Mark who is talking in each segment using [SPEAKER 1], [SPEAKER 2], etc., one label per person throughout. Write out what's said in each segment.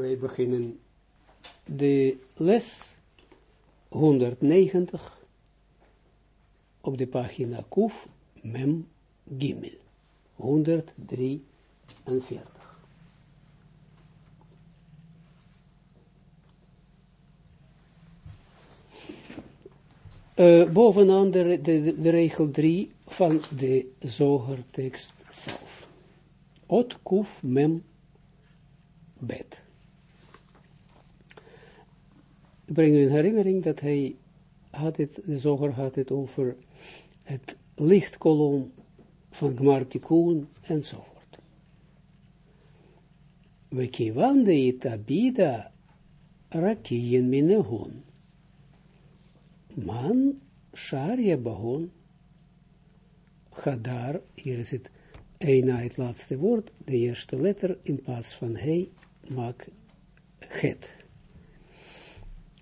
[SPEAKER 1] Wij beginnen de les 190 op de pagina Kuf Mem Gimel 143. Uh, bovenaan de, de, de, regel 3 van de zogertekst zelf. Ot kuf mem bet. Ik breng u in herinnering dat hij had het, de zoger had het over het lichtkolom van Gmartikun enzovoort. We kivande it abida rakien minehun. Man sharia bahon Hadar, hier is het een na het laatste woord, de eerste letter in plaats van hij, maak het.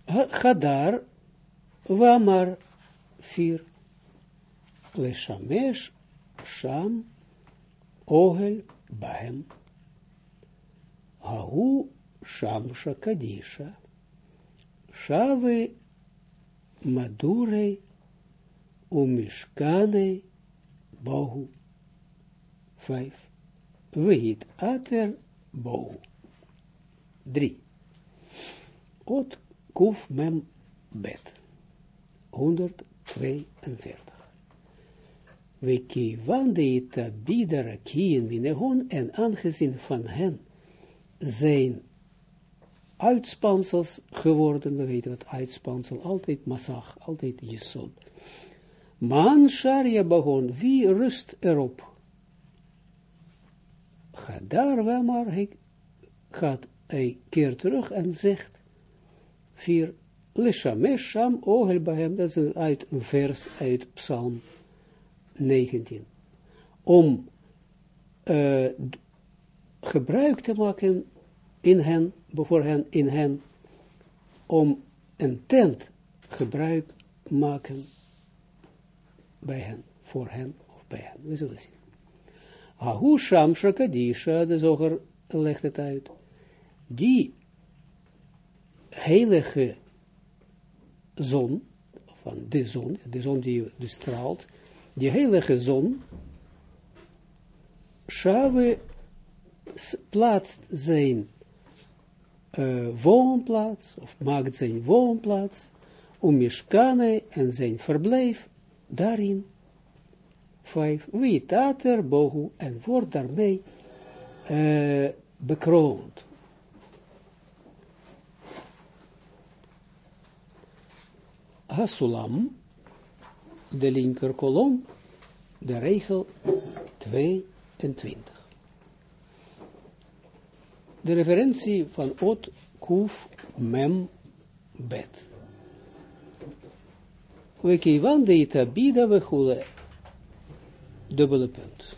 [SPEAKER 1] Hadar, Wamar, vier, Leshamesh, Sham, Ogel, Bahem, Hahu, Sham, Shakadisha, Shave, Madure, Umishkane, Bohu, vijf, Weet Ater, Bohu, drie, Ot, Kuf, Mem, Bet, 142. We kiwan de ita bidara kien winegon en aangezien van hen zijn uitspansels geworden, we weten dat uitspansel altijd massag, altijd jesod. Man sharia begon, wie rust erop? Ga daar wel maar, hij gaat, hij keert terug en zegt, vier, Lishamesh Sham Ohel Bahem, dat is uit een vers uit Psalm 19. Om uh, gebruik te maken in hen, voor hen, in hen, om een tent gebruik maken bij hen, voor hen of bij hen. We zullen zien. Ahu Sham Shakadisha, de zoger legt het uit. Die heilige zon, van de zon, de zon die dus straalt, die heilige zon, Shave plaatst zijn uh, woonplaats, of maakt zijn woonplaats, om Mishkane en zijn verblijf daarin, vijf, wie tater bohu, en wordt daarmee uh, bekroond. Hasulam, de linker kolom, de regel 22. De referentie van Ot, Kuf, Mem, Bet. We kivan de itabida we. Dubbele punt.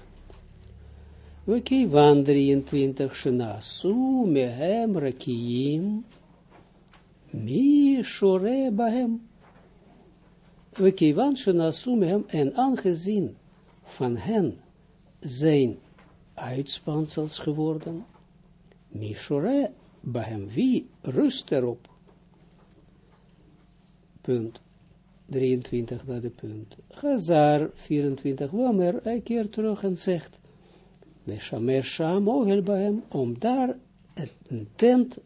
[SPEAKER 1] We kivan 23 shenasu mehem rakiim mi shore bahem we kiwan shenasum en aangezien van hen zijn uitspansels geworden, mishore bahem, wie rust erop? Punt 23 naar de punt. Hazar 24, Wamer, hij keert terug en zegt, Leshamer Sham Ogel bahem, om daar een tent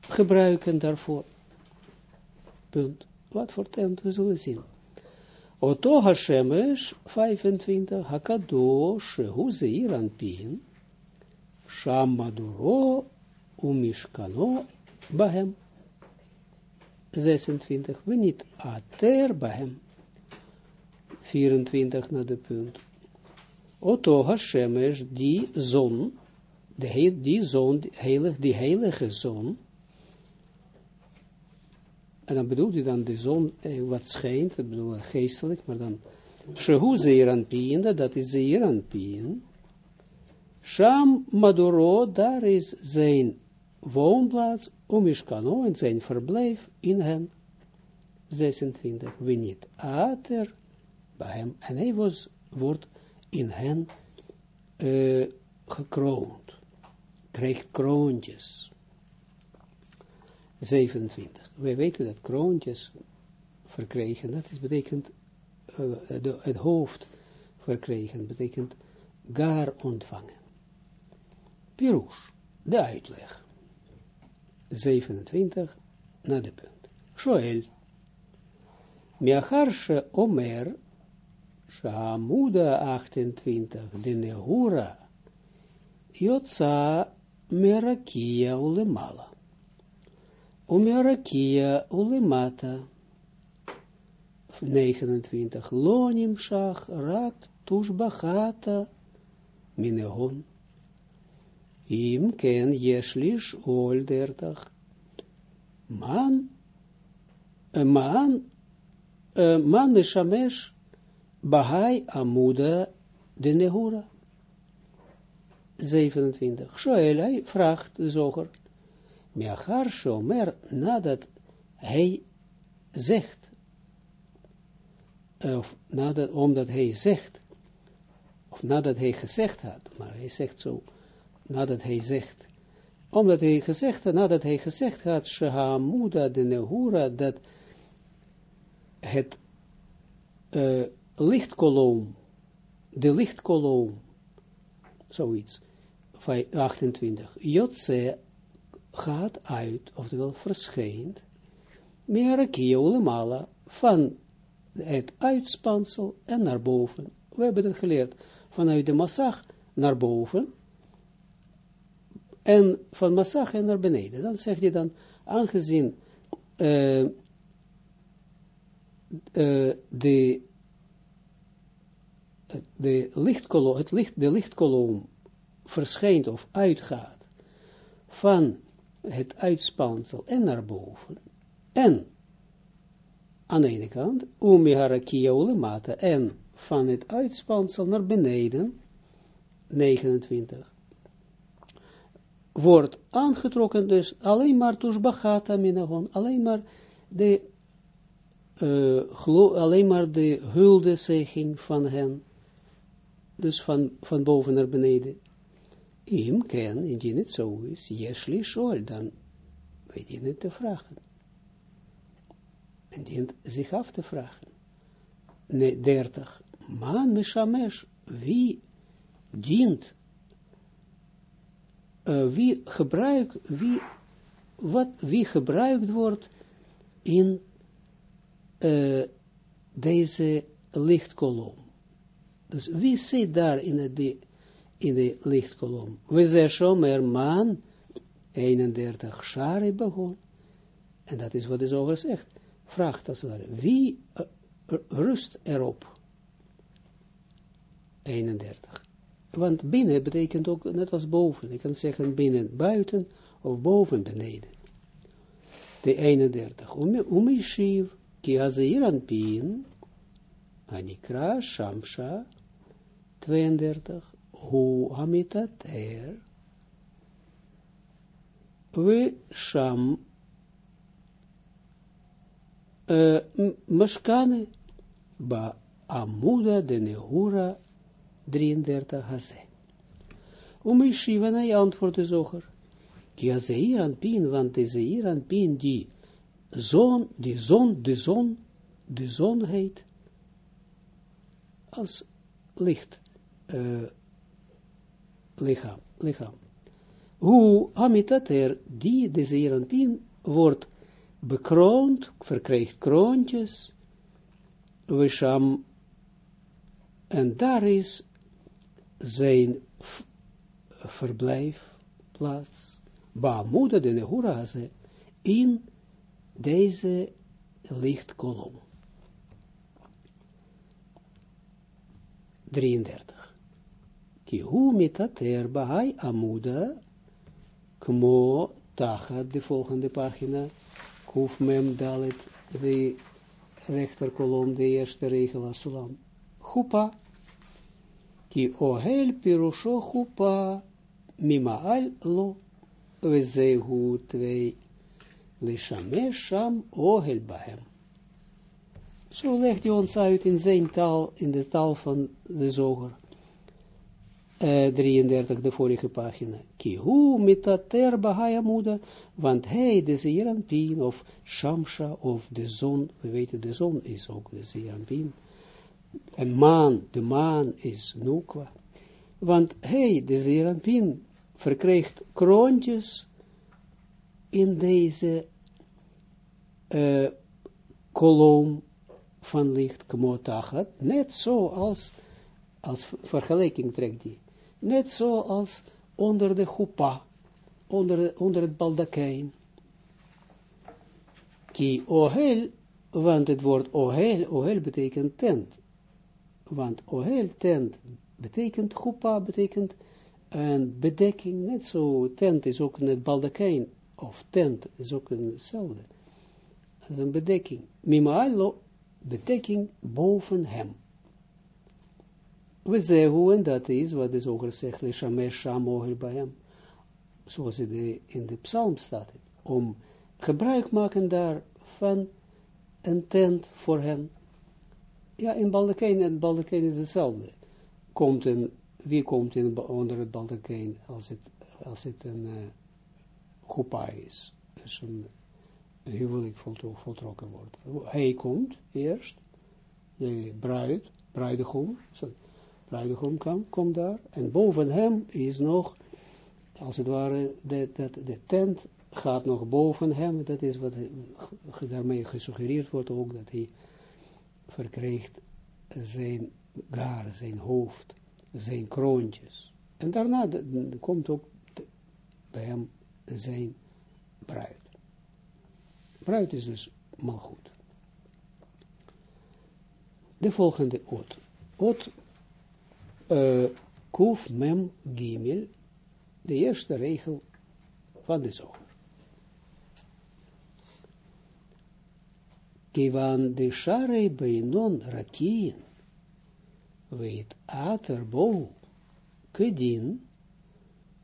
[SPEAKER 1] gebruiken daarvoor. Punt. Wat voor tent we zullen zien. Oto Hashemesh 25 Hakadosh Hu Zeir Anpin Sham Maduro Umishkano Bahem 26 we niet Ater Bahem 24 naar de punt. Oto Hashemesh die zon de, die zon, die heilige, die heilige zon en dan bedoelt hij dan de zon eh, wat schijnt, dat bedoel geestelijk, maar dan Shehu Zeiranpien, dat is Zeiranpien. Sham Maduro, daar is zijn woonplaats, Omishkano, en zijn verblijf in hen. 26, wie niet ater bij hem, en hij was, wordt in hen uh, gekroond. krijgt kroontjes. 27. Wij weten dat kroontjes verkregen, dat is betekent uh, de, het hoofd verkregen, betekent gar ontvangen. Pirush, de uitleg. 27, na de punt. Shoel, Miachar Omer, Shamuda 28, de Nehura, Yotza Merakia ulemala. Umerakia ulemata. 29. Lonim shach rak tushbachata minegon. Im ken yeshlish ol. Man, man, man bahai amuda de nehura. 27. Shoel, hij vraagt de zoger. Miachar shomer, nadat hij zegt, of nadat, omdat hij zegt, of nadat hij gezegd had, maar hij zegt zo, nadat hij zegt, omdat hij gezegd had, nadat hij gezegd had, Shahamuda de Nehura, dat het uh, lichtkolom, de lichtkolom, zoiets, 28, Jotse gaat uit, oftewel verschijnt, Merakia ulemala, van het uitspansel en naar boven. We hebben het geleerd, vanuit de massag naar boven, en van massag en naar beneden. Dan zeg je dan, aangezien uh, de, de lichtkolom, het licht, de lichtkolom verschijnt of uitgaat van het uitspansel en naar boven, en aan de ene kant, umiharakia ulemata, en van het uitspansel naar beneden, 29, wordt aangetrokken, dus alleen maar tushbachata minagon, alleen maar de, uh, alleen maar de huldezegging van hen, dus van, van boven naar beneden. Im ken, indien het zo is, jesli shol, dan weet je het te vragen. En dient zich af te vragen. Nee, 30. Man mishamesh, wie dient, uh, wie gebruikt, wie, wat, wie gebruikt wordt in uh, deze lichtkolom. Dus wie zit daar in de, in de lichtkolom? We zeggen shomer man 31 shari begon. En dat is wat de zoger zegt. Vraagt als het ware, wie uh, rust erop? 31. Want binnen betekent ook net als boven. Ik kan zeggen binnen, buiten of boven, beneden. De 31. Umishiv, ki azeiran pin, anikra shamsha, 32. Hu amitater, we sham, uh, ba amuda de nehura 33 haze. Om Yeshiva na je antwoord de zoger. Ki azeir an pin, want de zeir an pin die zon, die zon, de zon, de zon heet, als licht, uh, lichaam, lichaam. Hoe amitater, die de zeir an pin, wordt bekroond, verkrijgt kroontjes, we sham, en daar is zijn verblijfplaats, Baamuda de Nehuraze, in deze lichtkolom. 33. Kihu mitater bahai amuda, kmo tachat, de volgende pagina, kuf mem dalet, de rechterkolom, de eerste regel, asulam. Chupa, ki ohel pirusho chupa mimaal lo vezehu twee lishamesh sham ohel bahem. Zo legt hij ons uit in zijn taal, in de taal van de zoger. Uh, 33, de vorige pagina. Kihu mitater bahayamuda, want hij, de Zeeranpien, of Shamsha, of de zon, we weten de zon is ook de Zeeranpien, en maan, de maan is Nukwa, want hij, de Zeeranpien, verkrijgt kroontjes in deze uh, kolom van licht, kmotachat, net zoals, als vergelijking trekt die, net zoals onder de chupa, onder, onder het baldakijn. Ki ohel, want het woord ohel, ohel betekent tent. Want ohel, tent, betekent chupa, betekent een bedekking, net zo, tent is ook het baldakijn, of tent is ook hetzelfde. Dat een bedekking. Mimalo, bedekking boven hem. We zeggen, en dat is wat de zoger zegt, Leshamesh Sham bij hem, zoals het in de psalm staat, om gebruik maken daar van een tent voor hem. Ja, in Baldekijn, en Baldekijn is hetzelfde. Komt een, wie komt in, onder het Baldekijn als het, als het een uh, is? Dus een huwelijk voltrokken wordt. Hij komt eerst, de bruid, bruidegom, sorry, bruidegom komt daar, en boven hem is nog, als het ware, de, de, de tent gaat nog boven hem, dat is wat daarmee gesuggereerd wordt ook, dat hij verkrijgt zijn gaar, zijn hoofd, zijn kroontjes. En daarna komt ook bij hem zijn bruid. Bruid is dus goed. De volgende ot. Ot uh, kuf mem gimel. De eerste regel van de zoger. Kivan de share beinon rakien. Weet ater bo kedin.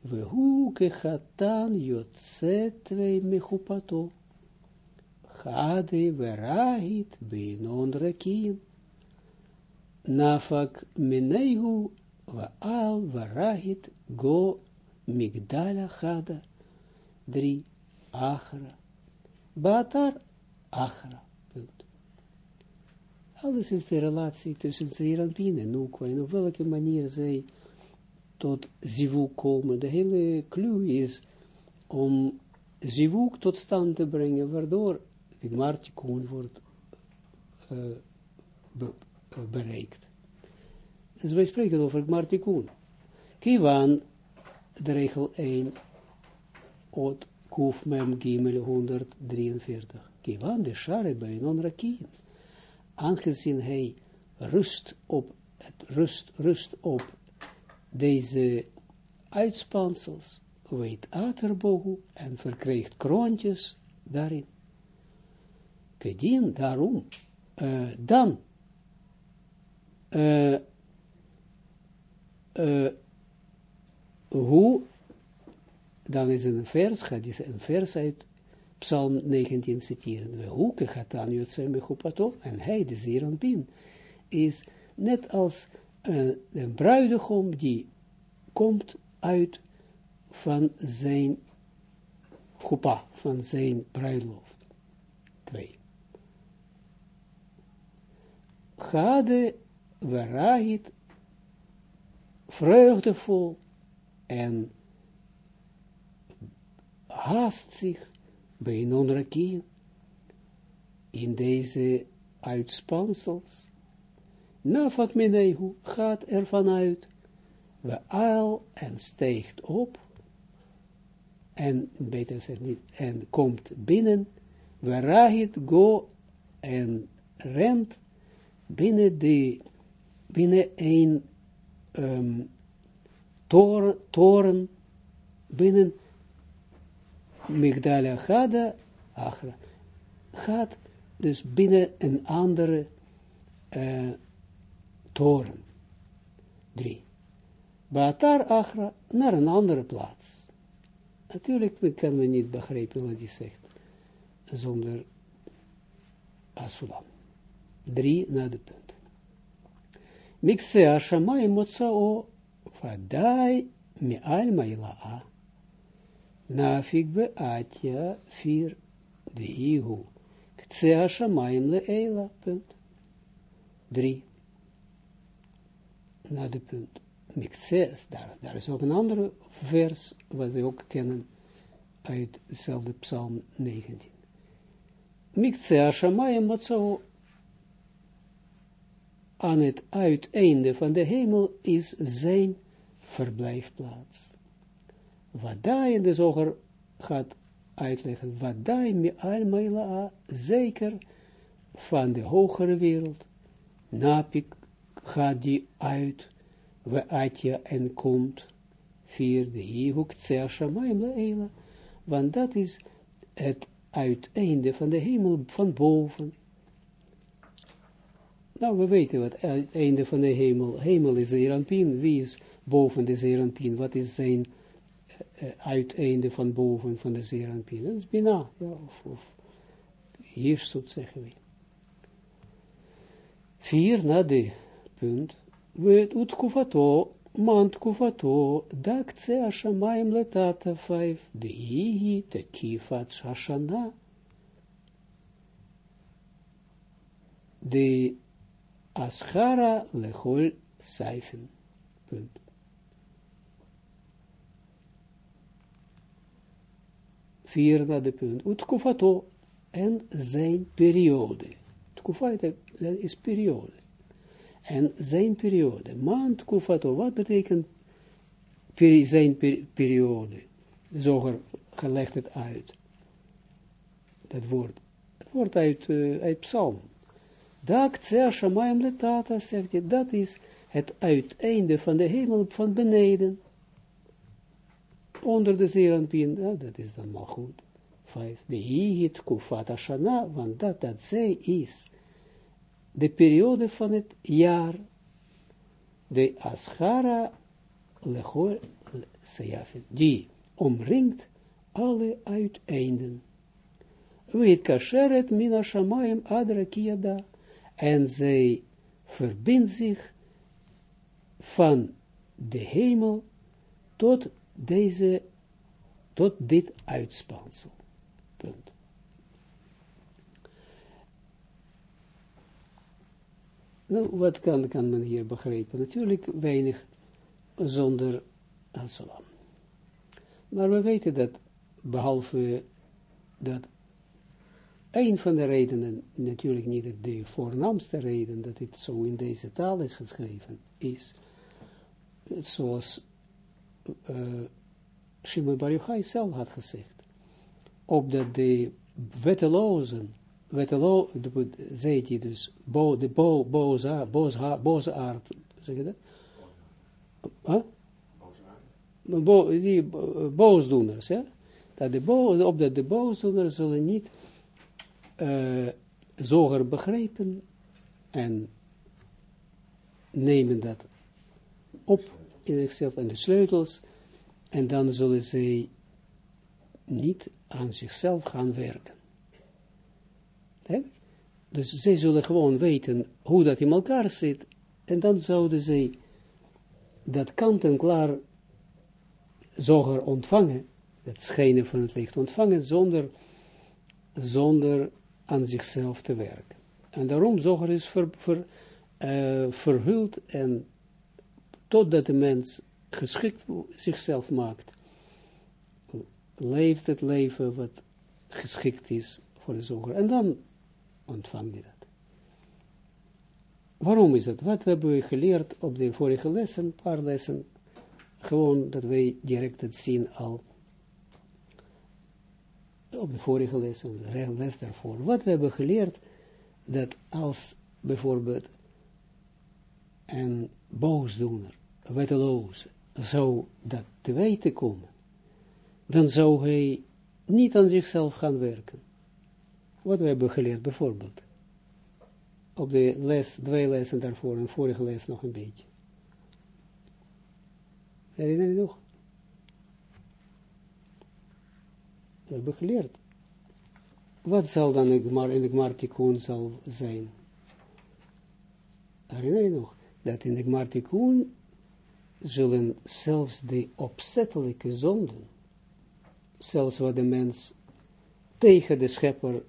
[SPEAKER 1] Vehu kechatan yotze twee mechupato. Hade verahit beinon rakim. Nafak menehu vaal verahit go migdala chada. Drie. Achra. Batar achra. Punt. Alles is de relatie tussen Zeer en Nukwa. En op welke manier zij tot zivuk komen. De hele clue is om zivuk tot stand te brengen, waardoor het Martikun wordt uh, bereikt. Dus wij spreken over het Martikun. Kiwan, de regel 1, Ot Kuf Mem Gimel 143. Kiwan de Share bij non-rakien. Aangezien hij rust op, het rust, rust op deze uitspansels, weet Aterbogu en verkrijgt kroontjes daarin. Kedien, daarom, uh, dan, uh, uh, hoe, dan is een vers, gaat een vers uit Psalm 19 citeren. Hoe gaat dan Jotzem Bechupato, en hij, de Zeranpin, is net als een, een bruidegom die komt uit van zijn chupa, van zijn bruiloft. Twee. Gade verragit vreugdevol en haast zich bij non in deze uitspansels. Nafak menehu gaat ervan uit, we al en steegt op, en beter gezegd niet, en komt binnen, we go en rent binnen de, binnen een um, toren, toren, binnen Migdalia Gada, Achra, gaat dus binnen een andere uh, toren. Drie. Baatar Achra naar een andere plaats. Natuurlijk kunnen we niet begrijpen wat hij zegt, zonder Asulam drie naar de punt. Mixe Ashamai Motsao vadai mi alma ila'a, nafik beatja, vier, de ihu, ktsea shamayim le eila, punt. Drie. Na de punt. Mikces, daar, daar is ook een andere vers, wat we ook kennen, uit dezelfde psalm 19. Miktsea shamayim, wat zo aan het uiteinde van de hemel is zijn verblijfplaats. Wat daar in de zoger gaat uitleggen, wat daar almaila zeker van de hogere wereld, napik gaat die uit, we atja en komt, vierde hiehuk tsea shamayim la want dat is het uiteinde van de hemel van boven. Nou, we weten wat het einde van de hemel, hemel is Zeranpien, wie is boven de Zeranpien, wat is zijn uh, uiteinde van boven van de Zeranpien, dat is Bina, ja, of, of zeggen we. Vier na de punt, we utkufato, mand kufato, dak tse ashamaim letata vijf, de hihi te kifat shashana, de Aschara lechol seifen. Punt. Vierde de punt. Utkufato en zijn periode. Tkufat is periode. En zijn periode. Man tkufato, wat betekent peri, zijn per, periode? Zoger gelegd het uit. Dat woord. Het woord uit, uh, uit psalm. Letata, zegt dat is het uiteinde van de hemel van beneden. Onder de zeeranpien, ja, dat is dan maar goed. Vijf. De hihit kufat ashana, want dat, dat zij is de periode van het jaar. De aschara lechor sejafet, die omringt alle uiteinden. Weet kasheret mina shamayim adra kiada en zij verbindt zich van de hemel tot deze, tot dit uitspansel. Punt. Nou, wat kan, kan men hier begrijpen? Natuurlijk weinig zonder Asalam. Maar we weten dat, behalve dat een van de redenen, natuurlijk niet de voornaamste reden dat het zo in deze taal is geschreven, is, zoals uh, Shimon zelf had gezegd, opdat de wettelozen, wettelo, zei hij dus, bo, de bo, boze, boze, boze aard, zeg je dat? Huh? Bo, die boosdoeners, ja? Dat de bo, opdat de boosdoeners zullen niet uh, zoger begrijpen en nemen dat op in zichzelf en de sleutels. En dan zullen zij niet aan zichzelf gaan werken. Dus zij zullen gewoon weten hoe dat in elkaar zit. En dan zouden zij dat kant en klaar zoger ontvangen, het schijnen van het licht ontvangen, zonder, zonder aan zichzelf te werken. En daarom zoger is ver, ver, uh, verhuld en totdat de mens geschikt zichzelf maakt, leeft het leven wat geschikt is voor de zoger. En dan ontvang je dat. Waarom is het? Wat hebben we geleerd op de vorige lessen, een paar lessen, gewoon dat wij direct het zien al op de vorige les, de les daarvoor, wat we hebben geleerd, dat als bijvoorbeeld een boosdoener, wetteloos, zou dat te weten komen, dan zou hij niet aan zichzelf gaan werken. Wat we hebben geleerd bijvoorbeeld. Op de les, twee lessen daarvoor, en vorige les nog een beetje. Herinner je nog? We hebben geleerd. Wat zal dan in de Gmartikun zal zijn? Herinner je nog? Dat in de Gmartikun zullen zelfs de opzettelijke zonden, zelfs wat de mens tegen de schepper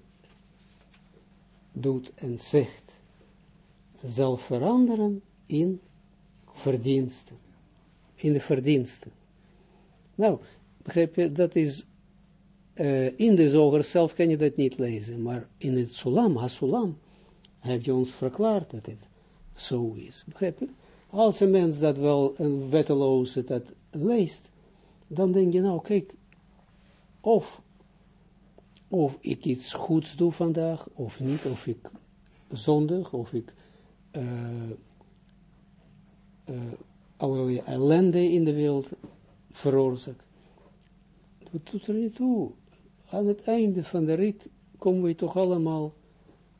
[SPEAKER 1] doet en zegt, zal veranderen in verdiensten. In de verdiensten. Nou, begrijp je, dat is, uh, in de zoger zelf kan je dat niet lezen, maar in het Sulam, Hasulam, heeft je ons verklaard dat het zo is. Begrijp je? Als een mens dat wel een wetteloze dat leest, dan denk je, nou kijk, of, of ik iets goeds doe vandaag, of niet, of ik zondig, of ik uh, allerlei ellende in de wereld veroorzaak. Dat doet er niet toe. Aan het einde van de rit komen we toch allemaal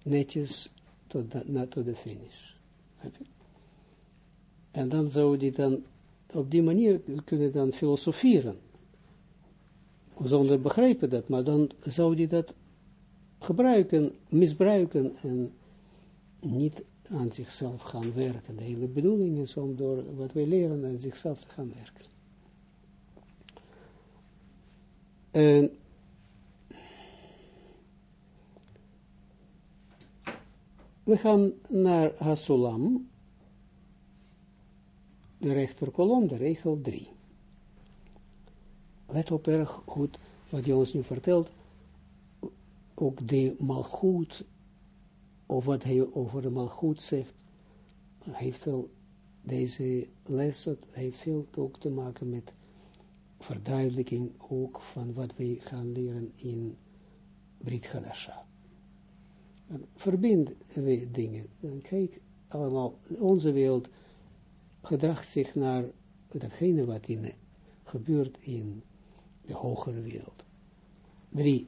[SPEAKER 1] netjes tot de, tot de finish. En dan zou die dan, op die manier kunnen dan filosoferen. Zonder begrijpen dat, maar dan zou die dat gebruiken, misbruiken en niet aan zichzelf gaan werken. De hele bedoeling is om door wat wij leren aan zichzelf te gaan werken. En we gaan naar Hasulam, de rechterkolom, de regel 3. Let op erg goed wat je ons nu vertelt. Ook de malgoed, of wat hij over de malgoed zegt, heeft wel, deze les heeft veel ook te maken met verduidelijking ook van wat wij gaan leren in Brit Hadasha. Verbind we dingen. En kijk, allemaal, onze wereld gedraagt zich naar datgene wat in, gebeurt in de hogere wereld. Drie.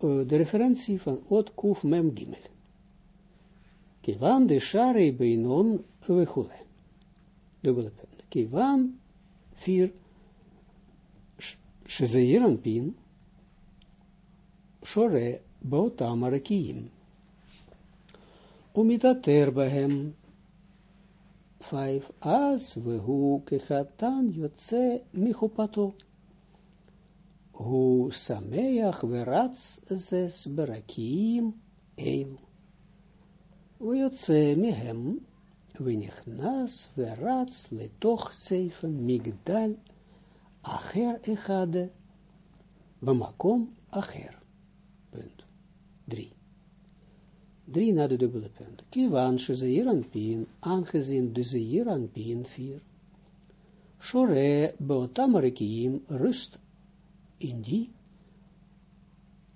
[SPEAKER 1] Uh, de referentie van Ot Kuf Mem Gimel. Kivan de Shari Beinon Wechule. Dubbele punt. Kivan vier Shezeiran Pin Shore Baotam Arakiim. Umitater bahem. Vijf. As vehu kechatan yotze michupato. Hu sameach verats zes berakim eil. Uyotze mihem. Venichnas verats letoch zeifen migdal. Acher echade. Bamakom acher. Drie. Drie na de dubbele punt. Kiwan pin, aangezien de pin vier. Shore beotamarikim rust in die,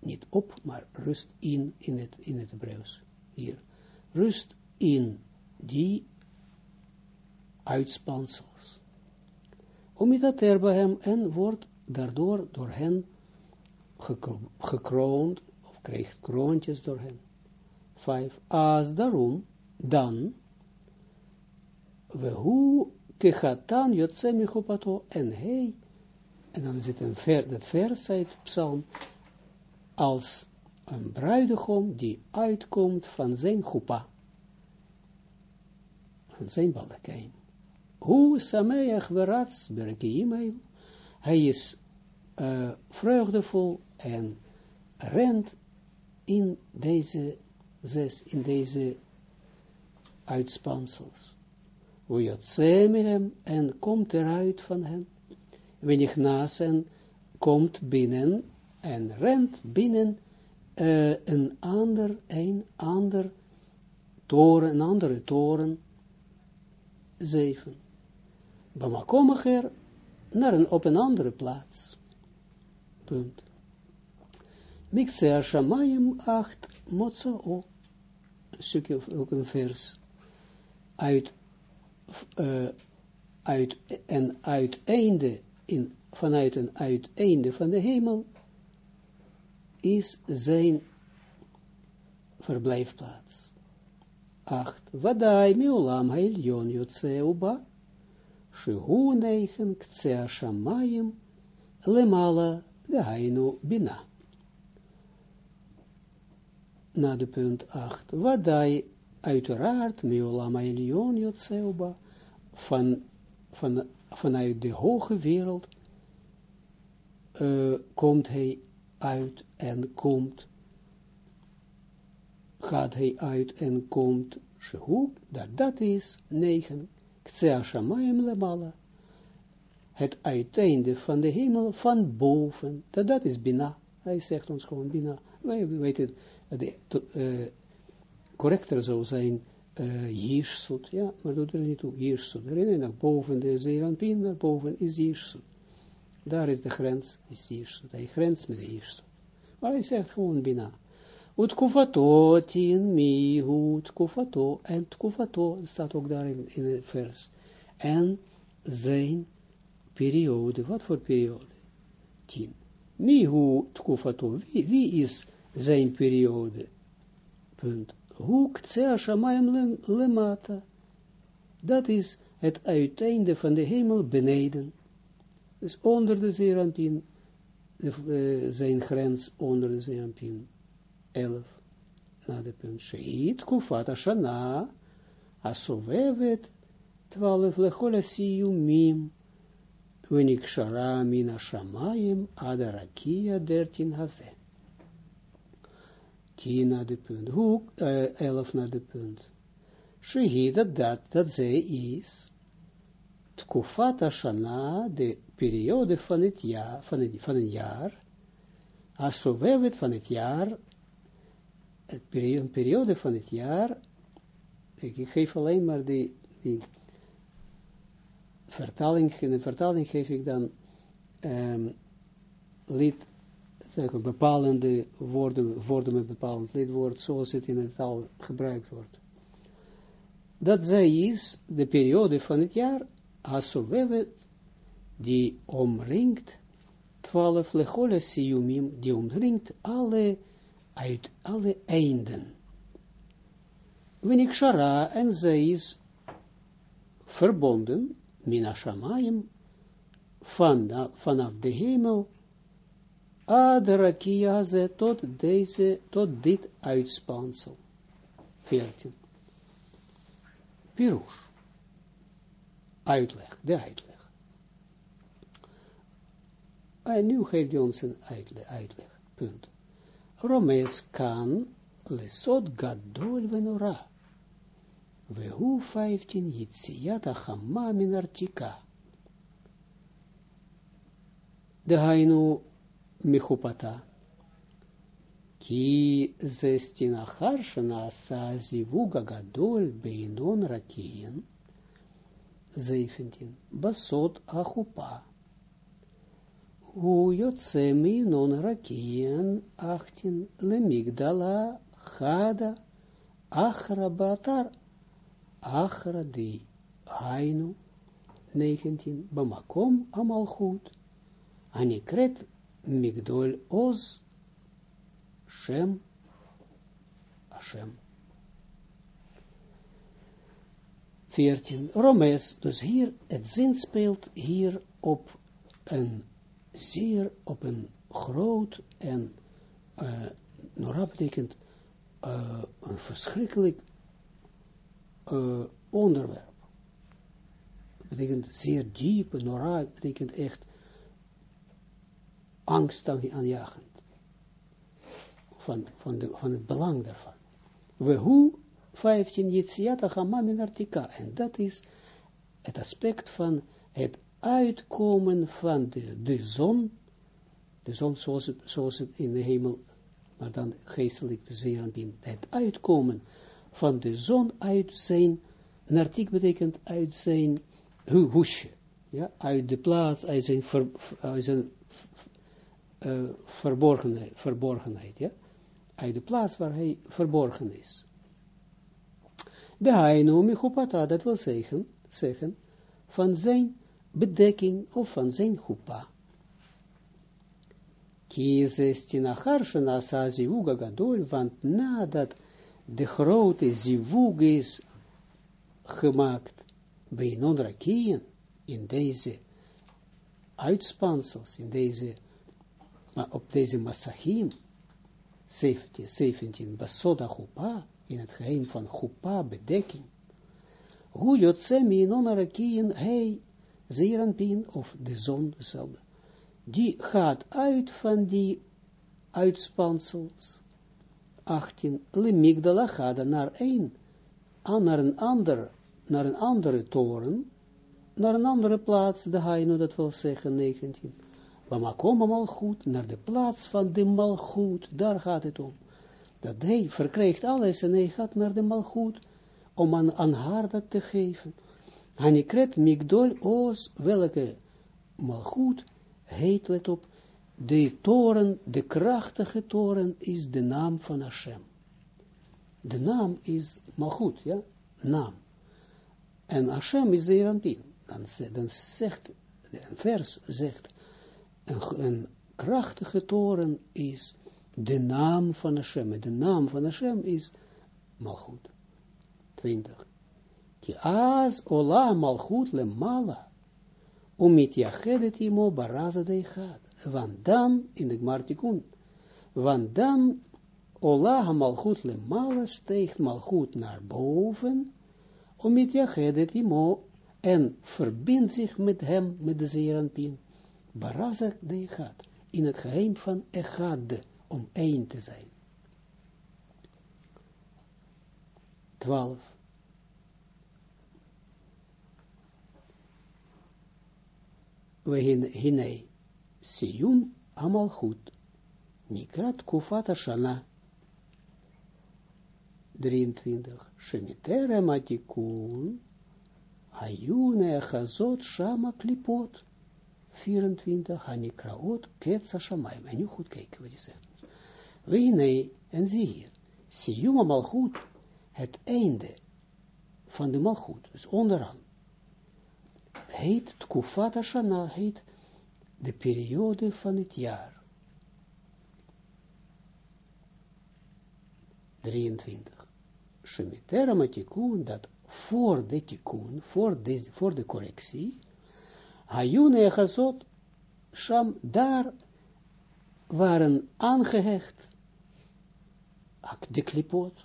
[SPEAKER 1] niet op, maar rust in, in het, in het Hebreeuws, hier. Rust in die uitspansels. Bij hem en wordt daardoor door hen gekroond, krijgt kroontjes door hen. 5. As daarom, dan, we hoe kechatan jotsemi chopato, en hij, en dan zit een ver, dat vers uit psalm, als een bruidegom die uitkomt van zijn chupa, van zijn baldakijn. Hoe sameach verats berkeim hij is uh, vreugdevol en rent in deze zes, in deze uitspansels. Hoe je hem en komt eruit van hen. Wenig naast en komt binnen en rent binnen uh, een ander, een ander toren, een andere toren, zeven. Bamakomacher naar een, op een andere plaats. Punt. Miktsea Shamayim 8, Motsa O. Een stukje, ook een vers. Uit, uh, uit een uiteinde, in, vanuit een uiteinde van de hemel, is zijn verblijfplaats. 8. Wadai miulam hailyon yotseuba, shehu neichen ktsea shamayim, lemala Gehainu Bina. Na de punt 8. Wadai uiteraard, Meolama Elion Jotseuba, van, van, vanuit de hoge wereld, komt hij uit en komt, gaat hij uit en komt, Shehu, dat dat is, negen, Ktsea Shamayim Lemala, het uiteinde van de hemel van boven, dat dat is Bina, hij zegt ons gewoon Bina, wij weten, de, uh, correcter zou zijn, uh, Jirsut, ja, maar doet er niet toe, Jirsut, herinner naar boven de Zeranpin, naar boven is Jirsut, daar is de grens, is Jirsut, hij grens met Jirsut, maar hij zegt gewoon Bina, Ut kufato tin mihu kufato en kufato staat ook daar in, in het vers. En zijn periode, wat voor periode? Tien. Mihu kufato, wie, wie is zijn periode? Punt. Hoe ktsea shamayim lemata. Dat is het uiteinde van de hemel beneden. Dus onder de Zerampin, uh, zijn grens onder de Zerampin. 11, na de punt, Sheit kufat ashana, asovevet, 12, lechol asiyumim, Wenikshara min ashamayim, adarakia 13 haze. 10 na de punt, hoe, uh, 11 na de punt. Shehid dat dat, dat zij is, tkufat ashana, de periode van het jaar, van, het, van een jaar, van het jaar, het periode, van het jaar, ik geef alleen maar die, die vertaling, in de vertaling geef ik dan um, lid, zeg bepalende woorden, woorden met bepalend lidwoord, zoals het in het taal gebruikt wordt. Dat zij is de periode van het jaar, Asovevet, die omringt, twaalf lechole siumim, die omringt alle uit alle einden. Wenikshara, en zij is verbonden, minashamayim, van, vanaf de hemel, adarakiaze, tot deze, tot dit uitspansel. 14. Pirush. Uitleg, de uitleg. En nu geeft hij ons een uitleg, uitleg. Punt. Romes kan lesot gadol venora. Vehu 15 Yitziyat Achama min artika. De hainu michupata. Ki zestin achar shana sa zivuga gadol beinon rakien. 17. Basot achupa. Hu yotze non rakien achtin lemigdala chada achra batar achra di hainu 19 bamakom amalchut anikret migdol oz shem Hashem 14 Romes dus hier het zin speelt hier op een zeer op een groot en uh, Nora betekent uh, een verschrikkelijk uh, onderwerp. Betekent zeer diep, Nora betekent echt angst aanjagend. Van, van, de, van het belang daarvan. We hoe 15 Yitsiata Hamamin Artika. En dat is het aspect van het uitkomen van de, de zon, de zon zoals het, zoals het in de hemel, maar dan geestelijk de zeeranbien, het uitkomen van de zon uit zijn, nartik betekent uit zijn hoesje, ja, uit de plaats, uit zijn, ver, uit zijn uh, verborgenheid, verborgenheid, ja, uit de plaats waar hij verborgen is. De haino michupata, dat wil zeggen, zeggen, van zijn bedekking of van zijn chupa. Kieze stinachar shenasa zivuga gadol, want nadat de grote zivug is gemaakt bij non-rakien, in deze uitspansels, in deze, maar op deze massachim, 17, 17 basoda chupa, in het geheim van Chupa, bedekking, hoe jotse minon arakien, hij, zeeranpien, of de zon, dezelfde, die gaat uit van die uitspansels, 18, limigdala gaat naar een, naar een ander, naar een andere toren, naar een andere plaats, de Haino, dat wil zeggen, 19, Bamakom malchut, naar de plaats van de malchut, daar gaat het om. Dat hij verkrijgt alles en hij gaat naar de malchut, om aan, aan haar dat te geven. Hanikret migdol oos, welke malchut heet, let op, de toren, de krachtige toren, is de naam van Hashem. De naam is malchut, ja, naam. En Hashem is Zeranpin. Dan, dan zegt, een vers zegt, een, krachtige toren is de naam van Hashem. De naam van Hashem is Malchut. 20. Ki az ola Malchut le mala. Umit yachedet imo baraza de gaat. Want dan, in de Gmartikun, want dan ola Malchut le mala steegt Malchut naar boven. Umit yachedet imo en verbindt zich met hem, met de Zeranpin. Barazak de in het geheim van Echad, om één te zijn. 12. We hinei, siyum amalchut, nikrat kufat ashana. 23. Shemitere matikun, ayune chazot shama klipot. 24, Hanikraot, Ketsa Shamaim. En nu goed kijken wat hij zegt. En zie hier. Siyuma Malchut, het einde van de Malchut, dus onderaan. Heet Tkufat Shana, heet de periode van het jaar. 23. Shemitera Matikun, dat voor de tikkun, voor de, voor de correctie, Hayune Echazot, Sham, daar waren aangehecht, de klipot,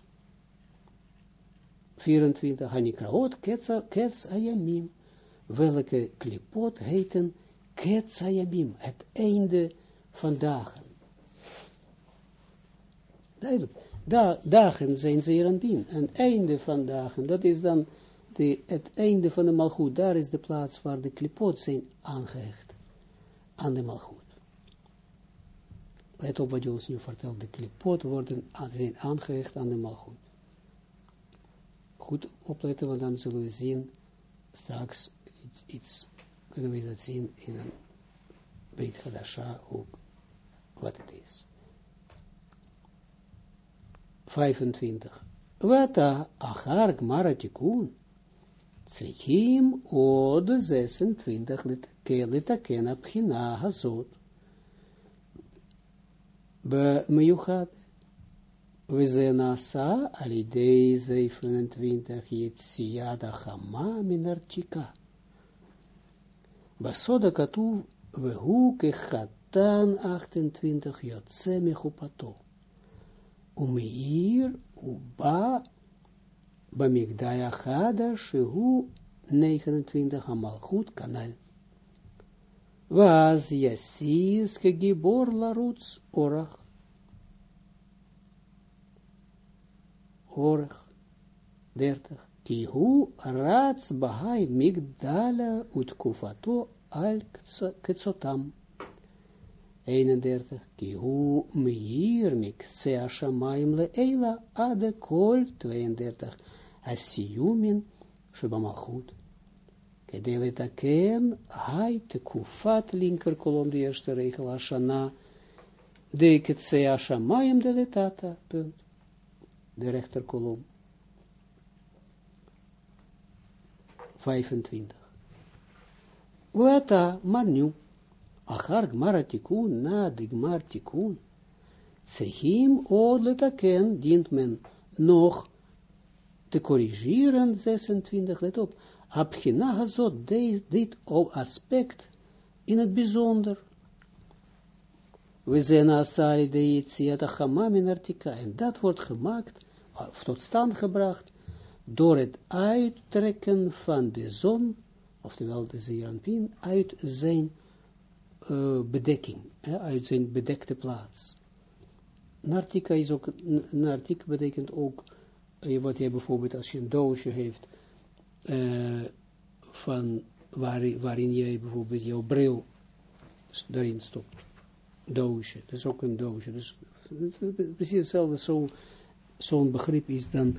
[SPEAKER 1] 24, Hanikraot, Kets Ayamim, welke klipot heten Kets Ayamim, het einde van dagen. Duidelijk, da, dagen zijn zeer aan dien, een einde van dagen, dat is dan de, het einde van de malgoed, daar is de plaats waar de klipot zijn aangehecht aan de malgoed. Let op wat je ons nu vertelt, de klipot worden aangehecht aan de malgoed. Goed opletten, want dan zullen we zien, straks iets, iets kunnen we dat zien in een Brit Hadasha ook, wat het is. 25. Wata achar gmara tikun, Tzrichim od 26 litaken abchina hazot. Bemiyuchat. We zijn asa alidei 27 Yetsiada Chama minarchika. Basoda katuv vehu kechatan 28 Yotze mechupato. Umeir uba Bamigdaya Chada Shehu 29 Amalchut kanal. Was Yasis kegibor laruts orach. Orach 30. Kihu rats bahai migdala utkufato al ketsotam. 31. Kihu meir mik sea shamaim le eila ade kol 32. Asiyumin Shebamalchut. Kedelita ken, hai te kufat, linker kolom, de eerste regel, Ashana, de ketsea shamayim de letata, punt. De rechter kolom. 25. Wata, maar nu, achar gmara tikun, na de gmar tikun, Sehim od letaken, dient men nog te corrigeren, 26, let op, Abchina hazot, dit aspect in het bijzonder. We zijn asari de Yitsiat Achama in artika, en dat wordt gemaakt tot stand gebracht, door het uittrekken van de zon, oftewel de Zeranpin, uit zijn uh, bedekking, uit zijn bedekte plaats. Nartika is ook, betekent ook, wat je bijvoorbeeld als je een doosje heeft, uh, van waar, waarin jij bijvoorbeeld jouw bril erin stopt. Doosje, dat is ook een doosje. Dus precies hetzelfde, zo'n zo begrip is dan,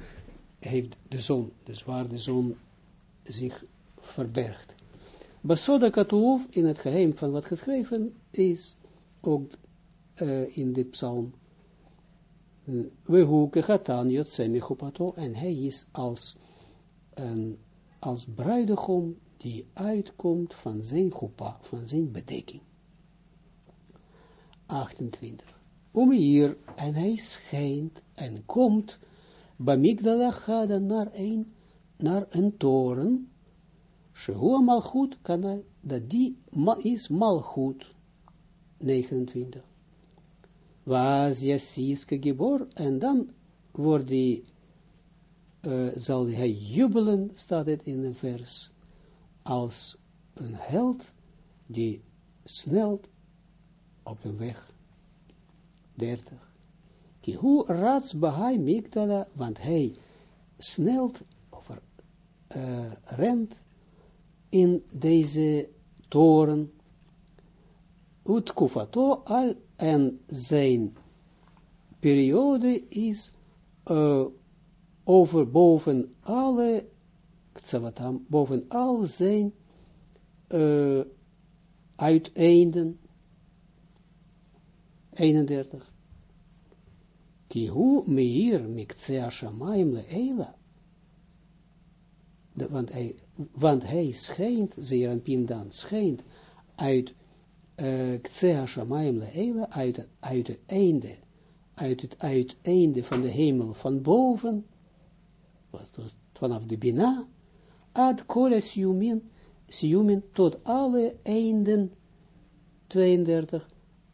[SPEAKER 1] heeft de zon, dus waar de zon zich verbergt. Basoda Katuv, in het geheim van wat geschreven is, ook uh, in de psalm, we hoeken gatan Yotsemichupato, en hij is als, een, als bruidegom die uitkomt van zijn chupa, van zijn bedekking. 28. Om hier, en hij schijnt en komt, Bamigdala Gada naar een, naar een toren, Shehua Malchut, dat die is Malchut. 29. Was Yassiske gebor, en dan wordt die, uh, zal hij jubelen, staat het in een vers, als een held die snelt op een weg. 30. Kihu rats bahai migdala, want hij snelt of uh, rent in deze toren. Utkufato al en zijn periode is uh, over boven alle ktsawatam, boven al zijn uh, uiteinden. 31. Kihu meir miktsea shamayim leela. Want hij, want hij schijnt, Zeranpin dan schijnt, uit Ktsea Shamayim leela, uit, uit het einde, uit het uiteinde van de hemel van boven, vanaf de Bina, ad kole siumin, siumin tot alle einden, 32,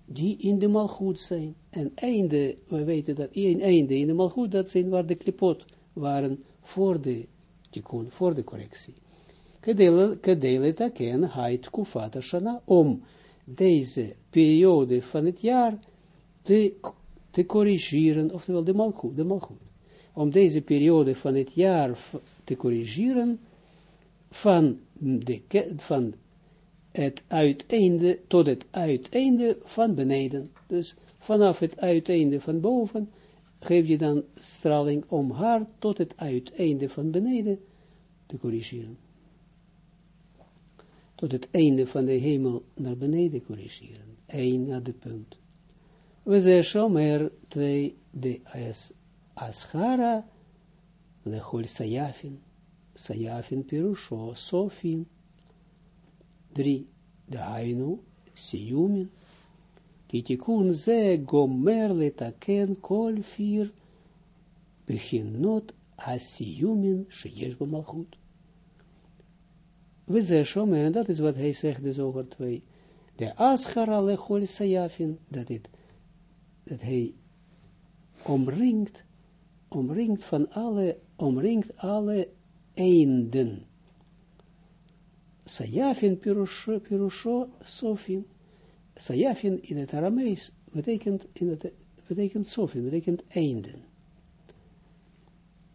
[SPEAKER 1] die in de malgoed zijn. En einde, we weten dat één einde in de malgoed, dat zijn waar de klipot waren voor de tikkun, voor de correctie. Kedele taken hait kufata shana, om deze periode van het jaar te, te corrigeren, oftewel de malgoed, de malgoed. Om deze periode van het jaar te corrigeren, van, de, van het uiteinde tot het uiteinde van beneden. Dus vanaf het uiteinde van boven geef je dan straling om haar tot het uiteinde van beneden te corrigeren. Tot het einde van de hemel naar beneden corrigeren. Eén naar de punt. We zeggen Shomer 2 de as, Aschara lechol Sayafin. Sayafin Pirusho Sofin. 3. De Hainu, Siyumin. Kitikun ze gomer letaken kol vier beginot asiyumin sheyesh. We ze shomen, en dat is wat hij zegt dus over twee. De aschara lechol sayafin, dat, het, dat hij omringt, omringt van alle, omringt alle einden Sayafin Pirusho, Pirusho Sofin. Sayafin in het Aramees betekent, in het, betekent Sofin, betekent einden.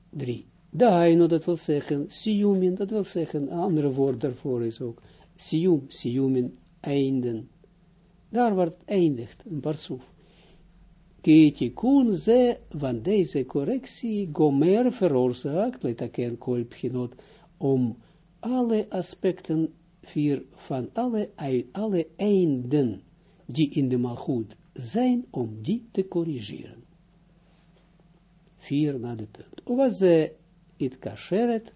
[SPEAKER 1] Drie. Daino, dat wil zeggen, Siumin, dat wil zeggen, een andere woord daarvoor is ook, Sium, Siumin, einden. Daar wordt eindigt, een parsoef. Kitikun ze, van deze correctie, gomer veroorzaakt, letaken kolpgenot, om alle aspecten vier van alle, alle einden die in de malgoed zijn, om die te corrigeren. Vier naar de punt. Ze it kasheret,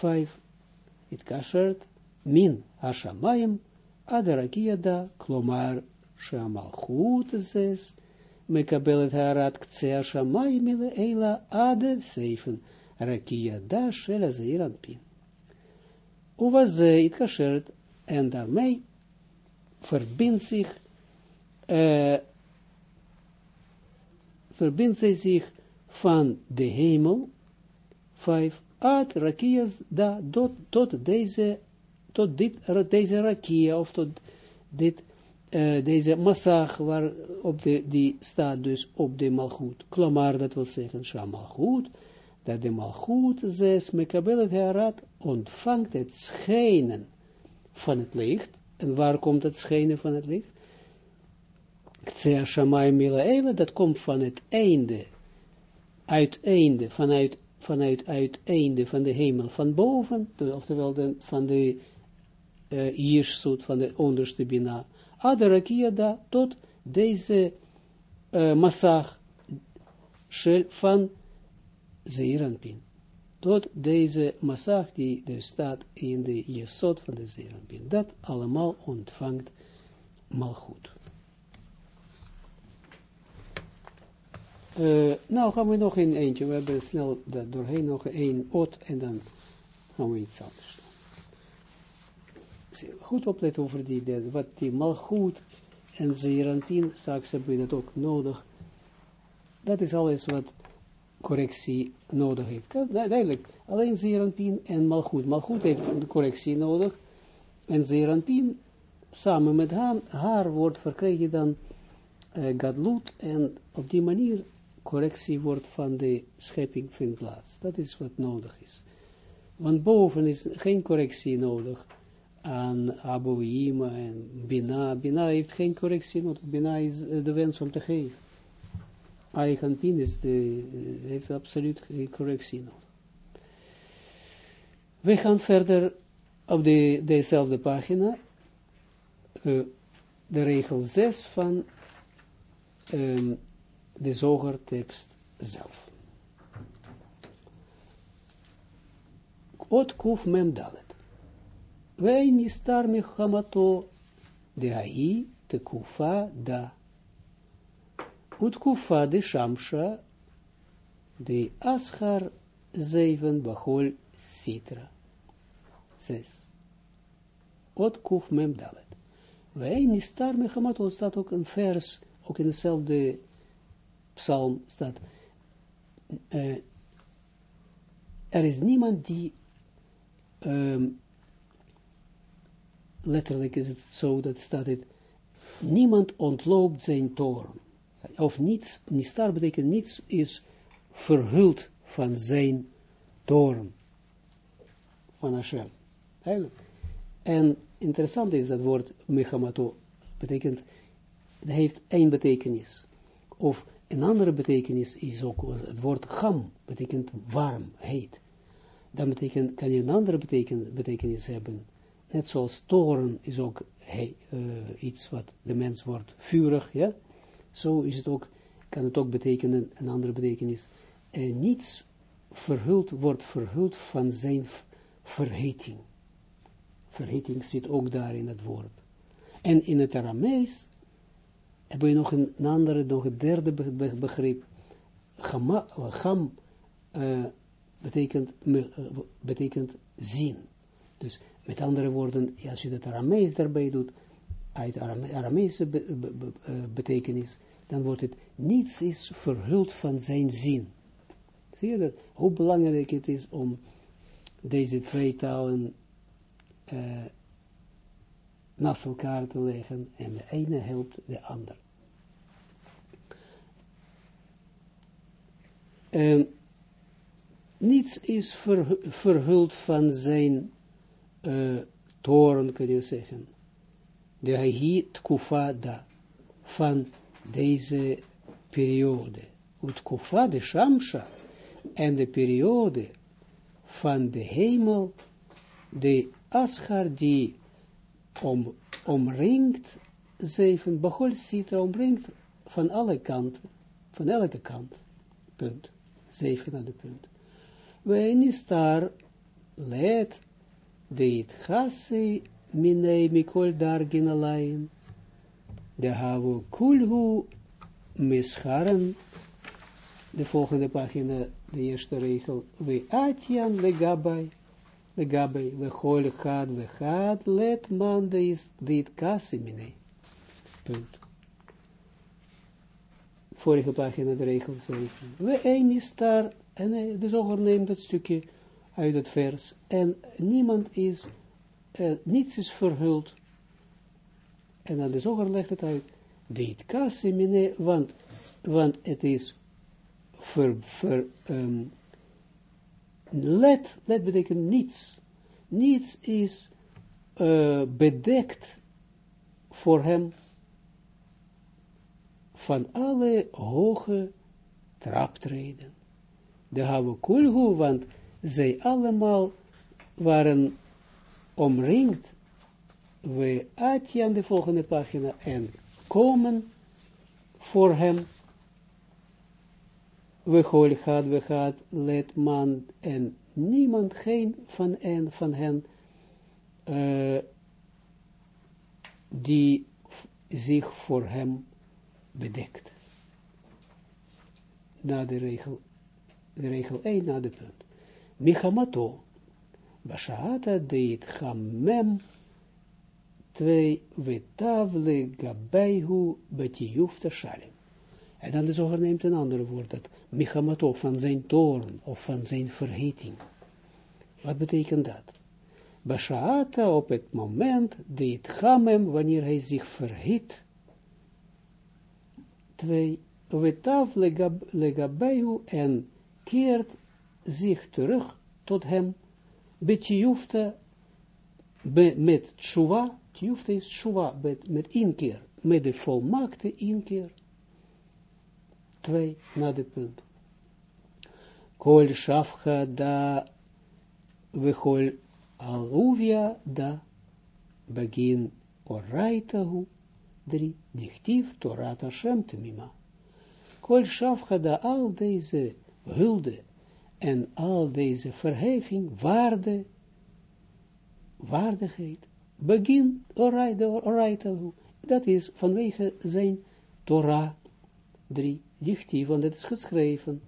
[SPEAKER 1] vijf, it kasheret, min hashamayim, adarakia da, klomar, shamalchut zes, mekabelet harat ktsea shamayim ile eila ade, zeven, rakia da, shela zeiran pin. Uwaze it kashert, en daarmee verbindt zich, uh, verbindt zij zich van de hemel, vijf, at rakias da, tot, deze, tot dit, deze rakia, of tot dit, uh, deze massag, waar op de, die staat dus op de malgoed. Klamar, dat wil zeggen, shamalgoed, dat de malgoed, zes, mekabelet herat, ontvangt het schijnen van het licht. En waar komt het schijnen van het licht? Dat komt van het einde, uiteinde, vanuit, vanuit uiteinde van de hemel van boven, oftewel de, van de uh, van de onderste bina, Adarakia tot deze uh, massag van Zeeranpin. Tot deze massag die er staat in de jesot van de Zeeranpin. Dat allemaal ontvangt malgoed. Uh, nou gaan we nog in eentje, we hebben snel dat doorheen nog één ot en dan gaan we iets anders doen. Goed opletten over die, de, wat die malgoed en zeeranpien, straks hebben we dat ook nodig. Dat is alles wat correctie nodig heeft. Duidelijk, alleen zeeranpien en malgoed. Malgoed heeft de correctie nodig en zeeranpien samen met haar, wordt verkrijg dan uh, gadlut en op die manier correctie wordt van de schepping vindt plaats. Dat is wat nodig is. Want boven is geen correctie nodig aan Abouima en Bina. Bina heeft geen correctie nodig. Bina is eh, de wens om te geven. Eigen Pin is de, eh, heeft absoluut geen correctie nodig. We gaan verder op de, dezelfde pagina. Uh, de regel 6 van um, de zogertekst zelf. Ot kuf mem dalet. Wij nistar mechamato de hai te kufa da. Ut kufa de shamsha de aschar zeven bachol sitra. Zes. Ot kuf mem dalet. Wij nistar mechamato staat ook een vers, ook in dezelfde psalm staat, uh, er is niemand die, um, letterlijk is het zo, dat staat niemand ontloopt zijn toren. Of niets, nistar betekent niets is verhuld van zijn toren. Van Hashem. En interessant is dat woord mechamato, betekent, het heeft één betekenis. Of een andere betekenis is ook het woord gam, betekent warm, heet. Dan betekent, kan je een andere beteken, betekenis hebben. Net zoals toren is ook he, uh, iets wat de mens wordt vurig, ja. Zo is het ook, kan het ook betekenen, een andere betekenis. En niets verhuld, wordt verhuld van zijn verheting. Verheting zit ook daar in het woord. En in het Aramees hebben we nog een, andere, nog een derde begrip. Gam uh, betekent, uh, betekent zien. Dus met andere woorden, als je dat Aramees daarbij doet, uit be, uh, betekenis, dan wordt het niets is verhuld van zijn zin. Zie je dat? Hoe belangrijk het is om deze twee talen naast elkaar te leggen en de ene helpt de ander. En niets is verhuld van zijn uh, toren, kun je zeggen. De hiet kufada van deze periode. Kufa de shamsha en de periode van de hemel, de aschar die om, omringt, zeven, Bachol Sitra omringt van alle kanten, van elke kant, punt, zevende punt. Wij star let deit chassi minei mikol dargin alain, de havu kulhu mischaren, de volgende pagina, de eerste regel, we atjan legabai, chol chad, we chad, let man kassi minei. Punt. vorige pagina, de regel 7. We een is daar, en de zoger neemt dat stukje uit het vers, en niemand is, uh, niets is verhuld, en dan de zoger legt het uit, dit kasimine, want, want het is ver, ver um, let, let betekent niets, niets is uh, bedekt voor hem van alle hoge traptreden. De Hawakulhu, want zij allemaal waren omringd, we uit aan de volgende pagina, en komen voor hem, we gooi gaat, we gaat, let man, en niemand, geen van, en, van hen, uh, die zich voor hem bedekt. Na de regel, de regel 1, na de punt. Michamato, Bashaata deit chamem, twee vetavle gabeihu betiyufta shalim. En dan de zoger neemt een ander woord, dat Michamato, van zijn toren, of van zijn verheting. Wat betekent dat? Bashaata op het moment, deit chamem, wanneer hij zich verhit, twee, wetav legabeu en keert zich terug tot hem, betjufta, be, met tshuva, tjufta is tshuva, met, met inkeer, met de volmaakte inkeer. Twee, na de punt. Kol shafcha da, vechol aluvia da, begin oraitahu, 3. Dichtief Torah Hashem Temima. Kol Shafchada, al deze hulde en al deze verheving, waarde, waardigheid, begin Oraitahu. Dat is vanwege zijn Torah 3. Dichtief, want het is geschreven.